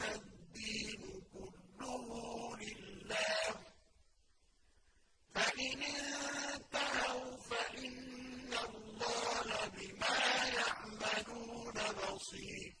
يَكُونَ الدِّينُ كُلُّهُ لِلَّهِ ۚ فَإِنِ انتَهَوْا فَإِنَّ اللَّهَ بِمَا يَعْمَلُونَ بَصِيرٌ